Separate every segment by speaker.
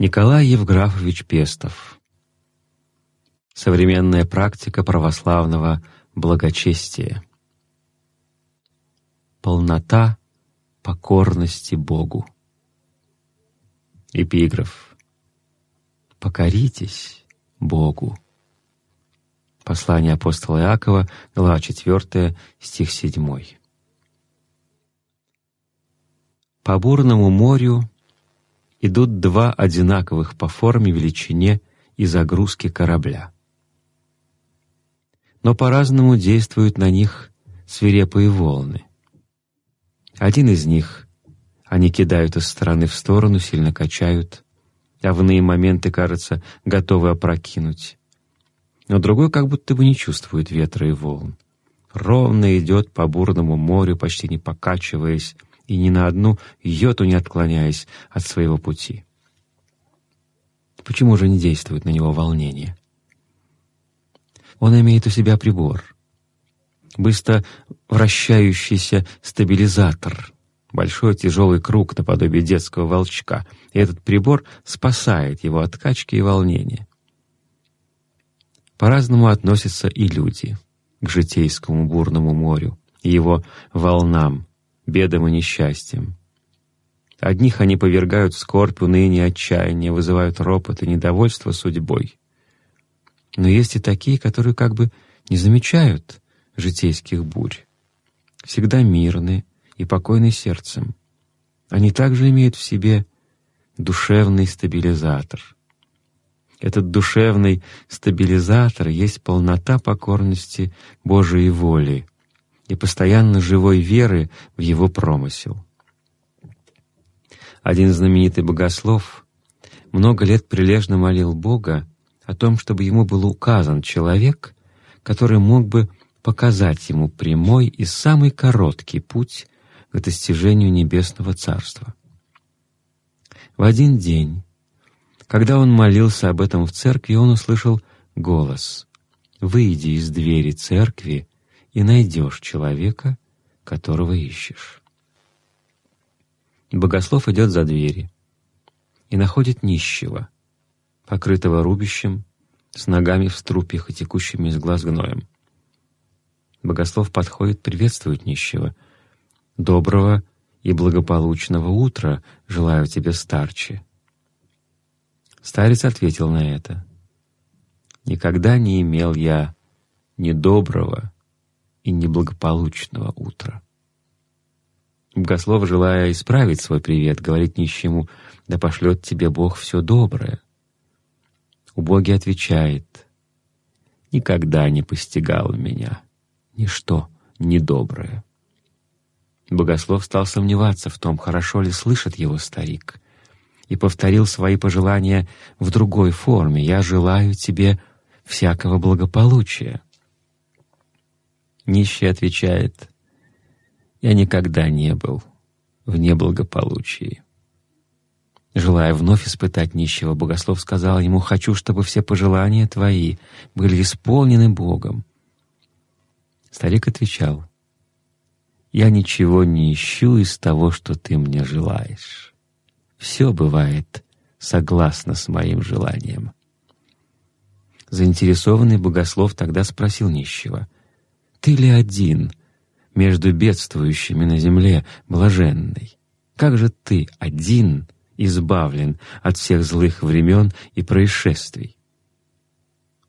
Speaker 1: Николай Евграфович Пестов. Современная практика православного благочестия. Полнота покорности Богу. Эпиграф. Покоритесь Богу. Послание апостола Иакова, глава 4, стих 7. По бурному морю идут два одинаковых по форме, величине и загрузке корабля. Но по-разному действуют на них свирепые волны. Один из них они кидают из стороны в сторону, сильно качают, а в иные моменты, кажется, готовы опрокинуть. Но другой как будто бы не чувствует ветра и волн. Ровно идет по бурному морю, почти не покачиваясь, и ни на одну йоту не отклоняясь от своего пути. Почему же не действует на него волнение? Он имеет у себя прибор, быстро вращающийся стабилизатор, большой тяжелый круг наподобие детского волчка, и этот прибор спасает его от качки и волнения. По-разному относятся и люди к житейскому бурному морю его волнам, бедам и несчастьям. Одних они повергают в скорбь, уныние, отчаяние, вызывают ропот и недовольство судьбой. Но есть и такие, которые как бы не замечают житейских бурь, всегда мирны и покойны сердцем. Они также имеют в себе душевный стабилизатор. Этот душевный стабилизатор есть полнота покорности Божией воли, и постоянно живой веры в его промысел. Один знаменитый богослов много лет прилежно молил Бога о том, чтобы ему был указан человек, который мог бы показать ему прямой и самый короткий путь к достижению Небесного Царства. В один день, когда он молился об этом в церкви, он услышал голос «Выйди из двери церкви и найдешь человека, которого ищешь. Богослов идет за двери и находит нищего, покрытого рубищем, с ногами в струпьях и текущими из глаз гноем. Богослов подходит, приветствует нищего. «Доброго и благополучного утра желаю тебе, старче». Старец ответил на это. «Никогда не имел я ни доброго, и неблагополучного утра. Богослов, желая исправить свой привет, говорит нищему, «Да пошлет тебе Бог все доброе». Убогий отвечает, «Никогда не постигало меня ничто недоброе». Богослов стал сомневаться в том, хорошо ли слышит его старик, и повторил свои пожелания в другой форме «Я желаю тебе всякого благополучия». Нищий отвечает, «Я никогда не был в неблагополучии». Желая вновь испытать нищего, богослов сказал ему, «Хочу, чтобы все пожелания твои были исполнены Богом». Старик отвечал, «Я ничего не ищу из того, что ты мне желаешь. Все бывает согласно с моим желанием». Заинтересованный богослов тогда спросил нищего — ты ли один между бедствующими на земле блаженный? Как же ты один избавлен от всех злых времен и происшествий?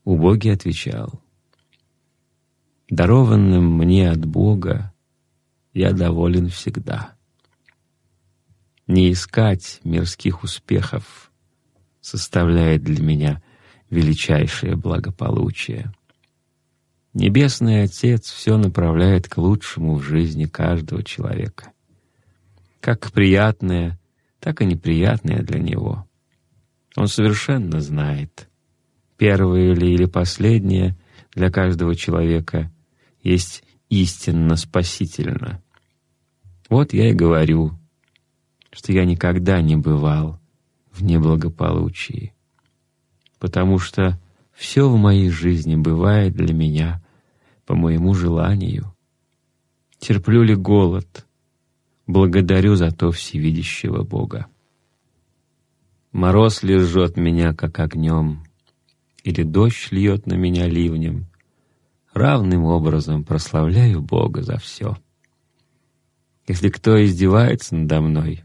Speaker 1: Убогий отвечал, «Дарованным мне от Бога я доволен всегда. Не искать мирских успехов составляет для меня величайшее благополучие». Небесный Отец все направляет к лучшему в жизни каждого человека. Как приятное, так и неприятное для него. Он совершенно знает, первое ли или последнее для каждого человека есть истинно спасительно. Вот я и говорю, что я никогда не бывал в неблагополучии, потому что все в моей жизни бывает для меня по моему желанию. Терплю ли голод? Благодарю за то всевидящего Бога. Мороз лежет меня, как огнем, Или дождь льет на меня ливнем, Равным образом прославляю Бога за все. Если кто издевается надо мной,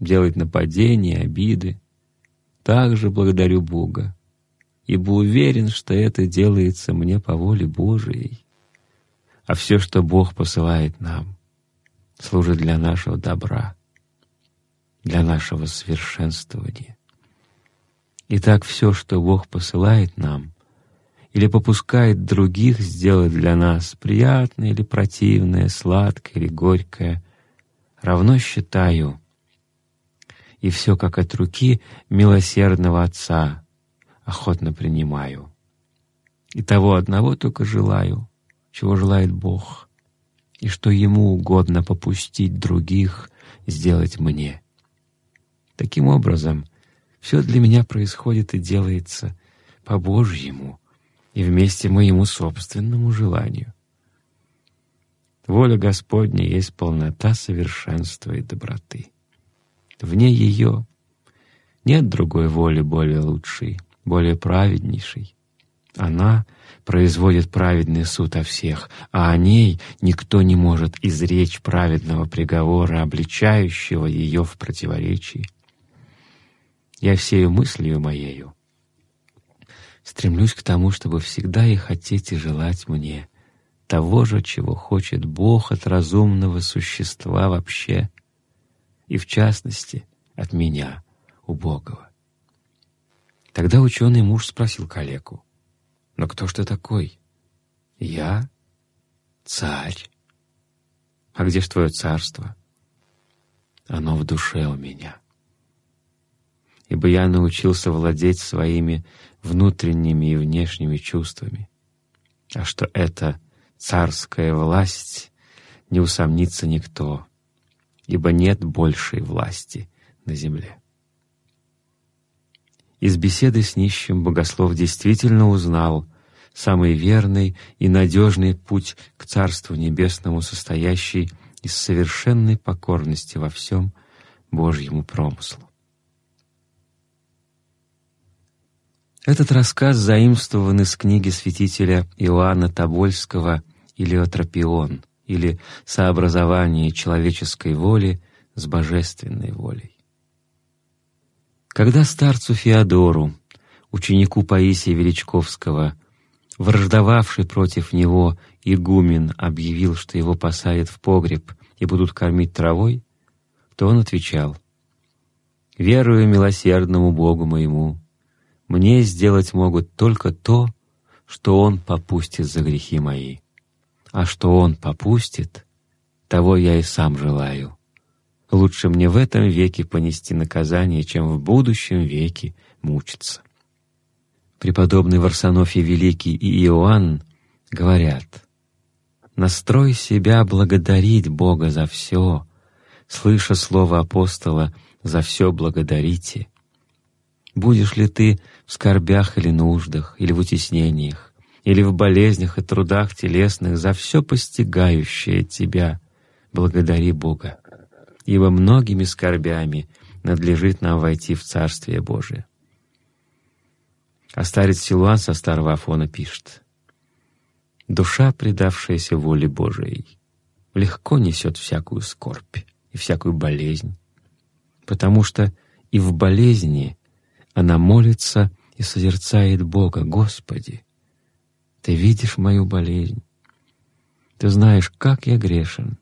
Speaker 1: Делает нападения, обиды, Также благодарю Бога, Ибо уверен, что это делается мне по воле Божией. А все, что Бог посылает нам, служит для нашего добра — для нашего совершенствования. Итак, все, что Бог посылает нам или попускает других сделать для нас приятное или противное, сладкое или горькое, равно считаю, и все как от руки милосердного Отца охотно принимаю. И того одного только желаю, чего желает Бог, и что Ему угодно попустить других сделать мне — Таким образом, все для меня происходит и делается по Божьему и вместе моему собственному желанию. Воля Господня есть полнота совершенства и доброты. Вне ее нет другой воли более лучшей, более праведнейшей. Она производит праведный суд о всех, а о ней никто не может изречь праведного приговора, обличающего ее в противоречии. Я всею мыслью моею стремлюсь к тому, чтобы всегда и хотеть и желать мне того же, чего хочет Бог от разумного существа вообще, и в частности от меня, убогого. Тогда ученый муж спросил коллегу, «Но кто ж ты такой?» «Я царь». «А где ж твое царство?» «Оно в душе у меня» ибо я научился владеть своими внутренними и внешними чувствами. А что это царская власть, не усомнится никто, ибо нет большей власти на земле. Из беседы с нищим богослов действительно узнал самый верный и надежный путь к Царству Небесному, состоящий из совершенной покорности во всем Божьему промыслу. Этот рассказ заимствован из книги святителя Иоанна Тобольского «Илиотропион» или «Сообразование человеческой воли с божественной волей». Когда старцу Феодору, ученику Паисия Величковского, враждовавший против него игумен объявил, что его посадят в погреб и будут кормить травой, то он отвечал «Верую милосердному Богу моему, мне сделать могут только то, что Он попустит за грехи мои. А что Он попустит, того я и сам желаю. Лучше мне в этом веке понести наказание, чем в будущем веке мучиться. Преподобный Варсонофий Великий и Иоанн говорят, «Настрой себя благодарить Бога за все, слыша слово апостола «за все благодарите», Будешь ли ты в скорбях или нуждах, или в утеснениях, или в болезнях и трудах телесных за все постигающее тебя, благодари Бога, ибо многими скорбями надлежит нам войти в Царствие Божие. А старец Силуан со старого Афона пишет, «Душа, предавшаяся воле Божией, легко несет всякую скорбь и всякую болезнь, потому что и в болезни она молится и созерцает Бога. «Господи, Ты видишь мою болезнь. Ты знаешь, как я грешен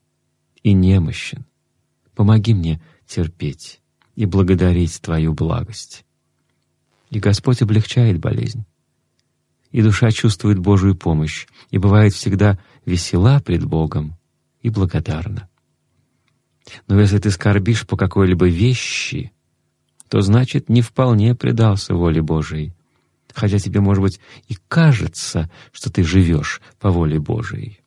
Speaker 1: и немощен. Помоги мне терпеть и благодарить Твою благость». И Господь облегчает болезнь. И душа чувствует Божию помощь, и бывает всегда весела пред Богом и благодарна. Но если ты скорбишь по какой-либо вещи, то значит не вполне предался воле Божией, хотя тебе, может быть, и кажется, что ты живешь по воле Божией.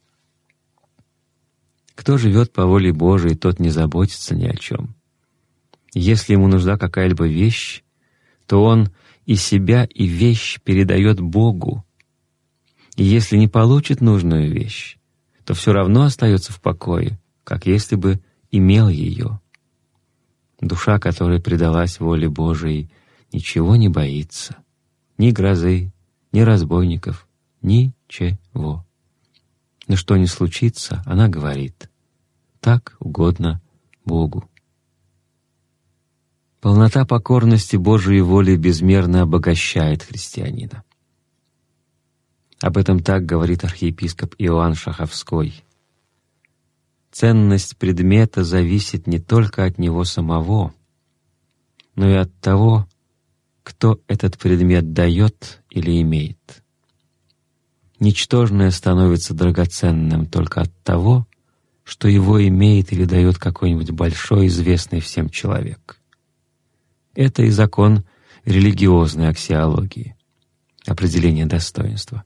Speaker 1: Кто живет по воле Божией, тот не заботится ни о чем. Если ему нужна какая-либо вещь, то он и себя, и вещь передает Богу. И если не получит нужную вещь, то все равно остается в покое, как если бы имел ее. Душа, которая предалась воле Божией, ничего не боится. Ни грозы, ни разбойников, ничего. Но что ни случится, она говорит, так угодно Богу. Полнота покорности Божией воли безмерно обогащает христианина. Об этом так говорит архиепископ Иоанн Шаховской. Ценность предмета зависит не только от него самого, но и от того, кто этот предмет дает или имеет. Ничтожное становится драгоценным только от того, что его имеет или дает какой-нибудь большой известный всем человек. Это и закон религиозной аксиологии, определение достоинства.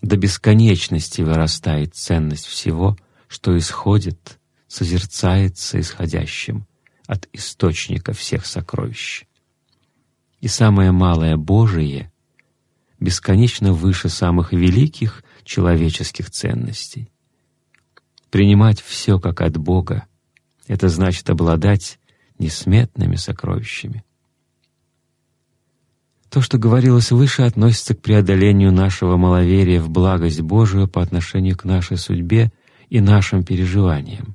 Speaker 1: До бесконечности вырастает ценность всего, что исходит, созерцается исходящим от источника всех сокровищ. И самое малое Божие бесконечно выше самых великих человеческих ценностей. Принимать все как от Бога — это значит обладать несметными сокровищами. То, что говорилось выше, относится к преодолению нашего маловерия в благость Божию по отношению к нашей судьбе и нашим переживаниям.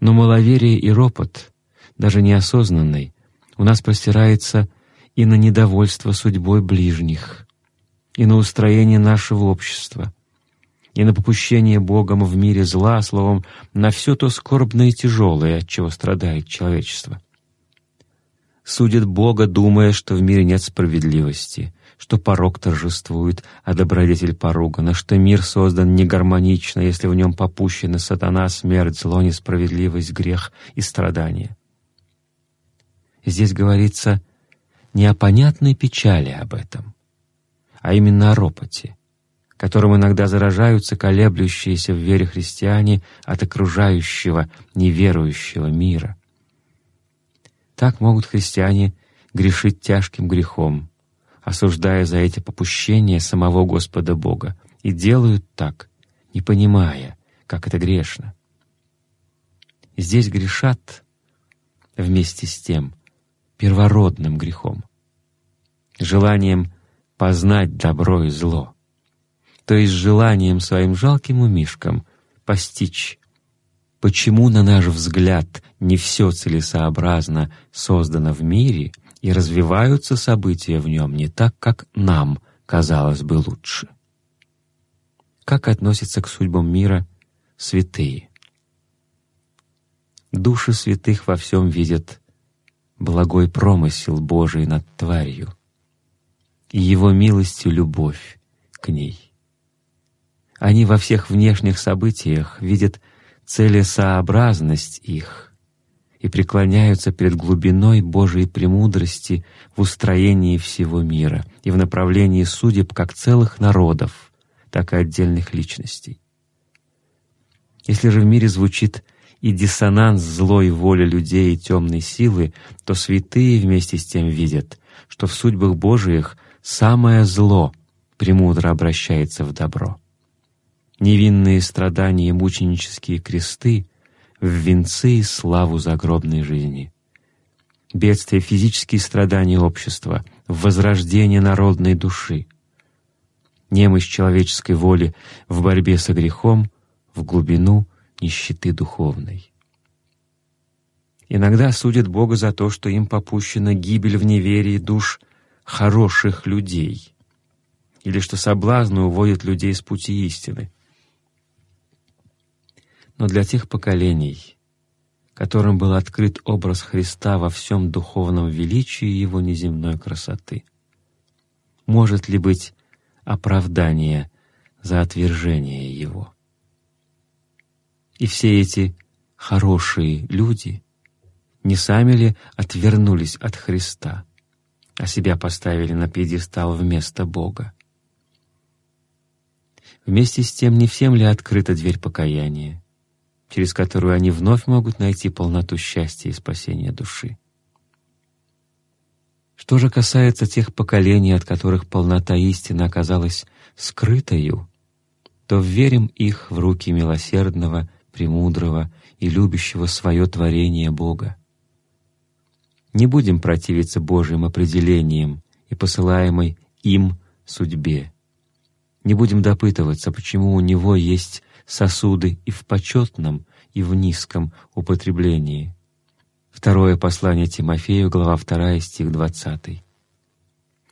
Speaker 1: Но маловерие и ропот, даже неосознанный, у нас простирается и на недовольство судьбой ближних, и на устроение нашего общества, и на попущение Богом в мире зла, словом, на все то скорбное и тяжелое, от чего страдает человечество. Судит Бога, думая, что в мире нет справедливости, что порог торжествует, а добродетель поругана, что мир создан негармонично, если в нем попущены сатана, смерть, зло, несправедливость, грех и страдания. Здесь говорится не о понятной печали об этом, а именно о ропоте — которым иногда заражаются колеблющиеся в вере христиане от окружающего неверующего мира. Так могут христиане грешить тяжким грехом, осуждая за эти попущения самого Господа Бога, и делают так, не понимая, как это грешно. Здесь грешат вместе с тем первородным грехом, желанием познать добро и зло, то есть желанием своим жалким умишкам постичь, почему, на наш взгляд, не все целесообразно создано в мире и развиваются события в нем не так, как нам казалось бы лучше. Как относятся к судьбам мира святые? Души святых во всем видят благой промысел Божий над тварью и Его милостью любовь к ней. Они во всех внешних событиях видят целесообразность их и преклоняются перед глубиной Божией премудрости в устроении всего мира и в направлении судеб как целых народов, так и отдельных личностей. Если же в мире звучит и диссонанс злой воли людей и темной силы, то святые вместе с тем видят, что в судьбах Божиих самое зло премудро обращается в добро невинные страдания и мученические кресты в венцы и славу загробной жизни. Бедствия, физические страдания общества, в возрождение народной души. Немощь человеческой воли в борьбе со грехом, в глубину нищеты духовной. Иногда судят Бога за то, что им попущена гибель в неверии душ хороших людей, или что соблазны уводят людей с пути истины но для тех поколений, которым был открыт образ Христа во всем духовном величии Его неземной красоты. Может ли быть оправдание за отвержение Его? И все эти хорошие люди не сами ли отвернулись от Христа, а себя поставили на пьедестал вместо Бога? Вместе с тем не всем ли открыта дверь покаяния? через которую они вновь могут найти полноту счастья и спасения души. Что же касается тех поколений, от которых полнота истины оказалась скрытою, то верим их в руки милосердного, премудрого и любящего свое творение Бога. Не будем противиться Божьим определениям и посылаемой им судьбе. Не будем допытываться, почему у него есть сосуды и в почетном, и в низком употреблении. Второе послание Тимофею, глава 2, стих 20.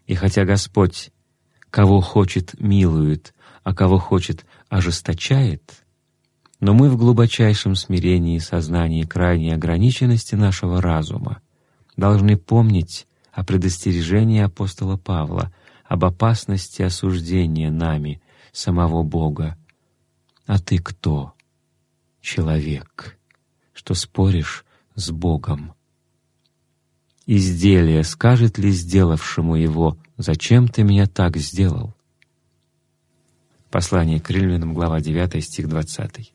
Speaker 1: «И хотя Господь, кого хочет, милует, а кого хочет, ожесточает, но мы в глубочайшем смирении и сознании крайней ограниченности нашего разума должны помнить о предостережении апостола Павла об опасности осуждения нами самого Бога. А ты кто? Человек, что споришь с Богом. Изделие скажет ли сделавшему его, «Зачем ты меня так сделал?» Послание к Римлянам, глава 9, стих 20.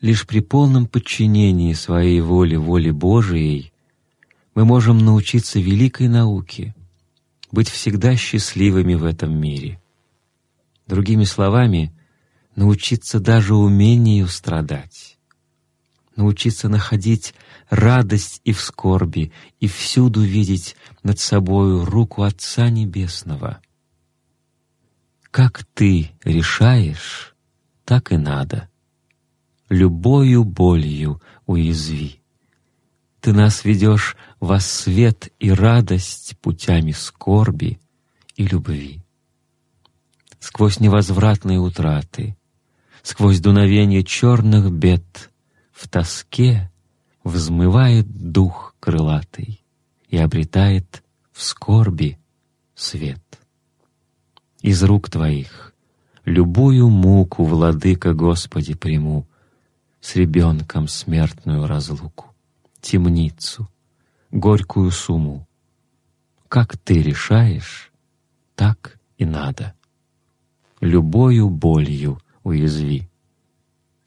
Speaker 1: Лишь при полном подчинении своей воле воле Божией мы можем научиться великой науке — быть всегда счастливыми в этом мире. Другими словами, научиться даже умению страдать, научиться находить радость и в скорби, и всюду видеть над собою руку Отца Небесного. Как ты решаешь, так и надо. Любою болью уязви. Ты нас ведешь во свет и радость путями скорби и любви. Сквозь невозвратные утраты, сквозь дуновение черных бед, в тоске взмывает дух крылатый и обретает в скорби свет. Из рук Твоих любую муку, Владыка Господи, приму, с ребенком смертную разлуку темницу, горькую сумму. Как ты решаешь, так и надо. Любою болью уязви.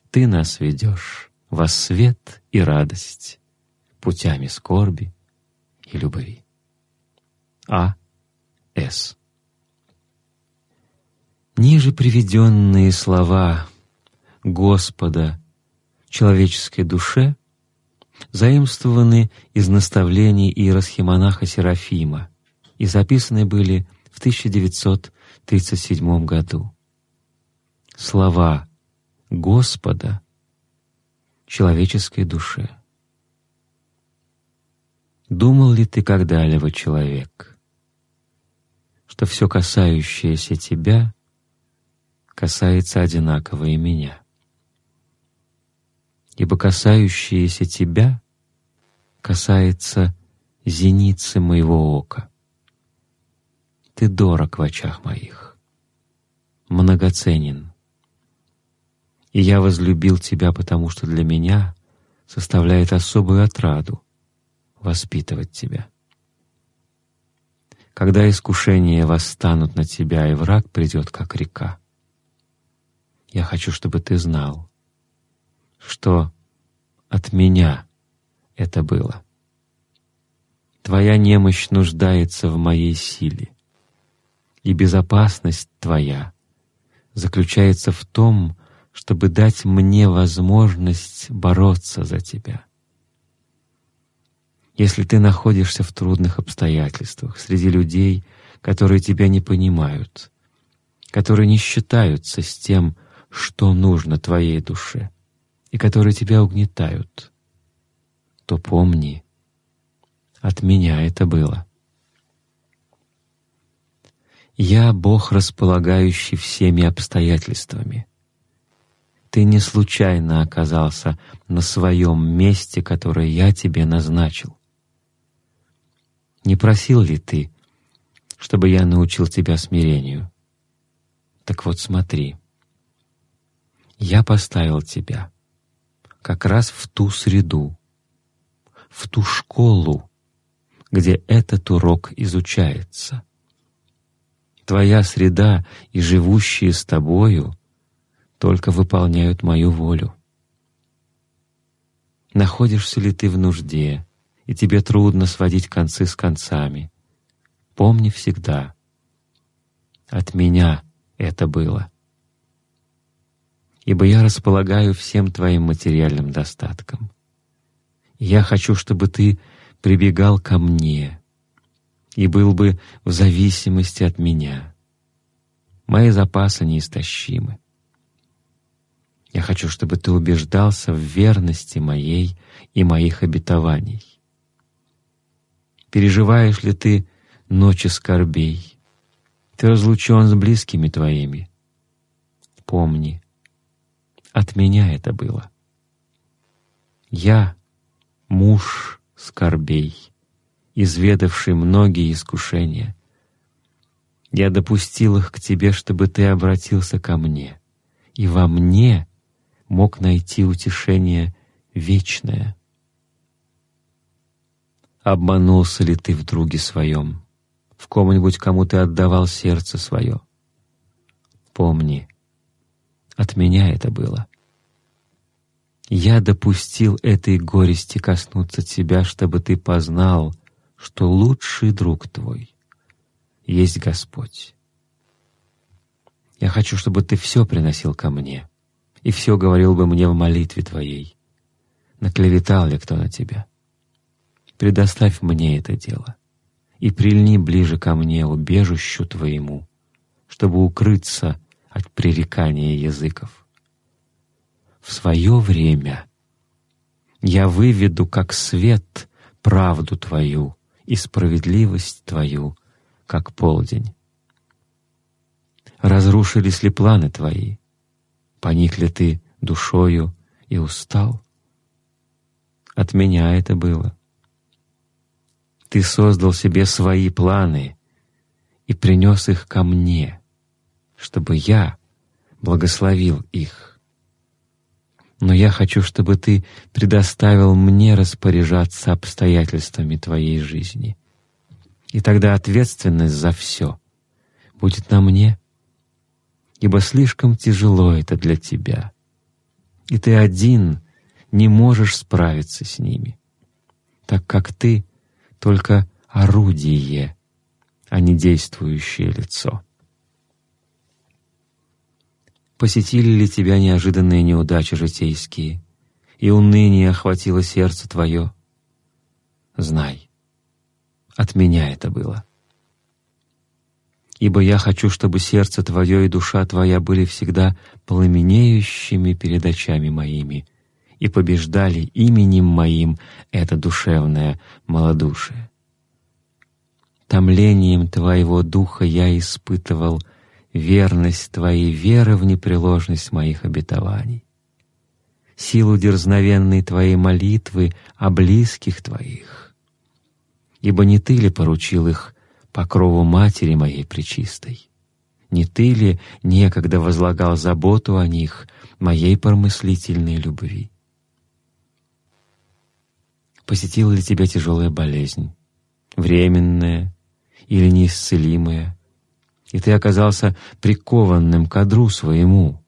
Speaker 1: Ты нас ведешь во свет и радость, путями скорби и любви. А. С. Ниже приведенные слова Господа человеческой душе заимствованы из наставлений иеросхимонаха Серафима и записаны были в 1937 году. Слова Господа человеческой душе. Думал ли ты когда-либо, человек, что все касающееся тебя касается одинаково и меня? Ибо касающееся тебя касается зеницы моего ока. Ты дорог в очах моих, многоценен. И я возлюбил тебя, потому что для меня составляет особую отраду воспитывать тебя. Когда искушения восстанут на тебя, и враг придет, как река, я хочу, чтобы ты знал, что от меня это было. Твоя немощь нуждается в моей силе, и безопасность Твоя заключается в том, чтобы дать мне возможность бороться за Тебя. Если ты находишься в трудных обстоятельствах среди людей, которые тебя не понимают, которые не считаются с тем, что нужно твоей душе — и которые тебя угнетают, то помни, от меня это было. Я Бог, располагающий всеми обстоятельствами. Ты не случайно оказался на своем месте, которое я тебе назначил. Не просил ли ты, чтобы я научил тебя смирению? Так вот смотри, я поставил тебя — как раз в ту среду, в ту школу, где этот урок изучается. Твоя среда и живущие с тобою только выполняют мою волю. Находишься ли ты в нужде, и тебе трудно сводить концы с концами, помни всегда, от меня это было ибо я располагаю всем твоим материальным достатком. Я хочу, чтобы ты прибегал ко мне и был бы в зависимости от меня. Мои запасы неистощимы. Я хочу, чтобы ты убеждался в верности моей и моих обетований. Переживаешь ли ты ночи скорбей? Ты разлучен с близкими твоими. Помни, от меня это было. Я — муж скорбей, изведавший многие искушения. Я допустил их к тебе, чтобы ты обратился ко мне, и во мне мог найти утешение вечное. Обманулся ли ты в друге своем, в ком-нибудь, кому ты отдавал сердце свое? Помни, от меня это было. Я допустил этой горести коснуться тебя, чтобы ты познал, что лучший друг твой есть Господь. Я хочу, чтобы ты все приносил ко мне и все говорил бы мне в молитве твоей. Наклеветал ли кто на тебя? Предоставь мне это дело и прильни ближе ко мне, убежищу твоему, чтобы укрыться от пререкания языков в свое время я выведу как свет правду Твою и справедливость Твою, как полдень. Разрушились ли планы Твои? Поник ли Ты душою и устал? От меня это было. Ты создал себе свои планы и принес их ко мне, чтобы я благословил их но я хочу, чтобы ты предоставил мне распоряжаться обстоятельствами твоей жизни. И тогда ответственность за все будет на мне, ибо слишком тяжело это для тебя, и ты один не можешь справиться с ними, так как ты только орудие, а не действующее лицо. Посетили ли тебя неожиданные неудачи житейские, и уныние охватило сердце твое? Знай, от меня это было. Ибо я хочу, чтобы сердце твое и душа твоя были всегда пламенеющими перед очами моими и побеждали именем моим это душевное малодушие. Томлением твоего духа я испытывал — верность Твоей веры в непреложность моих обетований, силу дерзновенной Твоей молитвы о близких Твоих. Ибо не Ты ли поручил их покрову Матери моей Пречистой? Не Ты ли некогда возлагал заботу о них моей промыслительной любви? Посетила ли тебя тяжелая болезнь, временная или неисцелимая, и ты оказался прикованным к одру своему.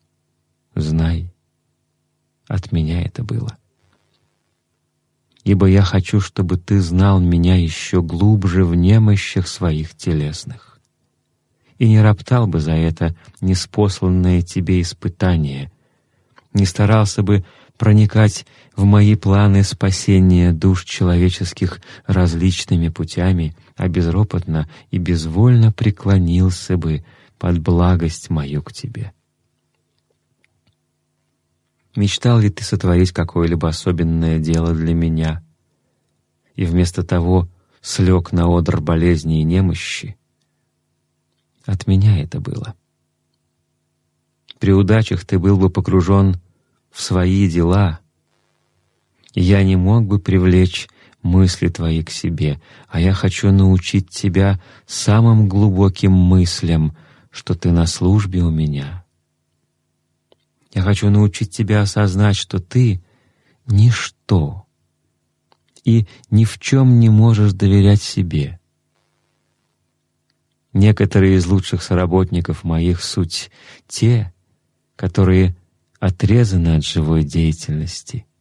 Speaker 1: Знай, от меня это было. Ибо я хочу, чтобы ты знал меня еще глубже в немощах своих телесных и не роптал бы за это неспосланное тебе испытание, не старался бы проникать в мои планы спасения душ человеческих различными путями, а безропотно и безвольно преклонился бы под благость мою к Тебе. Мечтал ли ты сотворить какое-либо особенное дело для меня, и вместо того слег на одр болезни и немощи? От меня это было. При удачах ты был бы погружен в свои дела, я не мог бы привлечь мысли твои к себе, а я хочу научить тебя самым глубоким мыслям, что ты на службе у меня. Я хочу научить тебя осознать, что ты — ничто и ни в чем не можешь доверять себе. Некоторые из лучших соработников моих суть те, которые отрезаны от живой деятельности —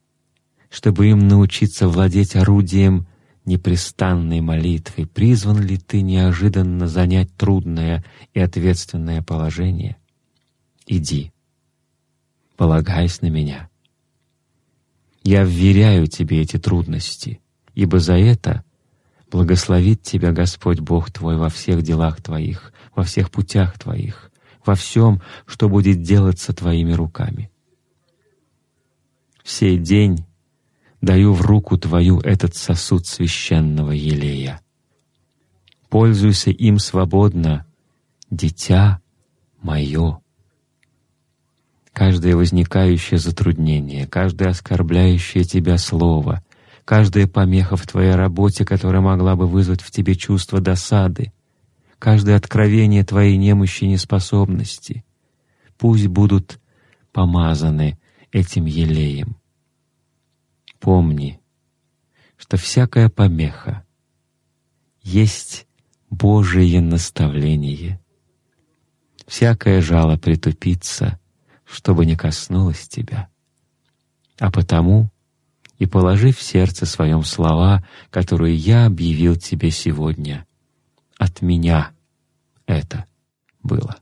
Speaker 1: чтобы им научиться владеть орудием непрестанной молитвы, призван ли ты неожиданно занять трудное и ответственное положение? Иди, полагаясь на меня. Я вверяю тебе эти трудности, ибо за это благословит тебя Господь Бог твой во всех делах твоих, во всех путях твоих, во всем, что будет делаться твоими руками. Сей день даю в руку твою этот сосуд священного елея. Пользуйся им свободно, дитя мое. Каждое возникающее затруднение, каждое оскорбляющее тебя слово, каждая помеха в твоей работе, которая могла бы вызвать в тебе чувство досады, каждое откровение твоей немощи и неспособности, пусть будут помазаны этим елеем. Помни, что всякая помеха есть Божие наставление. Всякое жало притупится, чтобы не коснулось тебя. А потому и положи в сердце своем слова, которые я объявил тебе сегодня. От меня это было.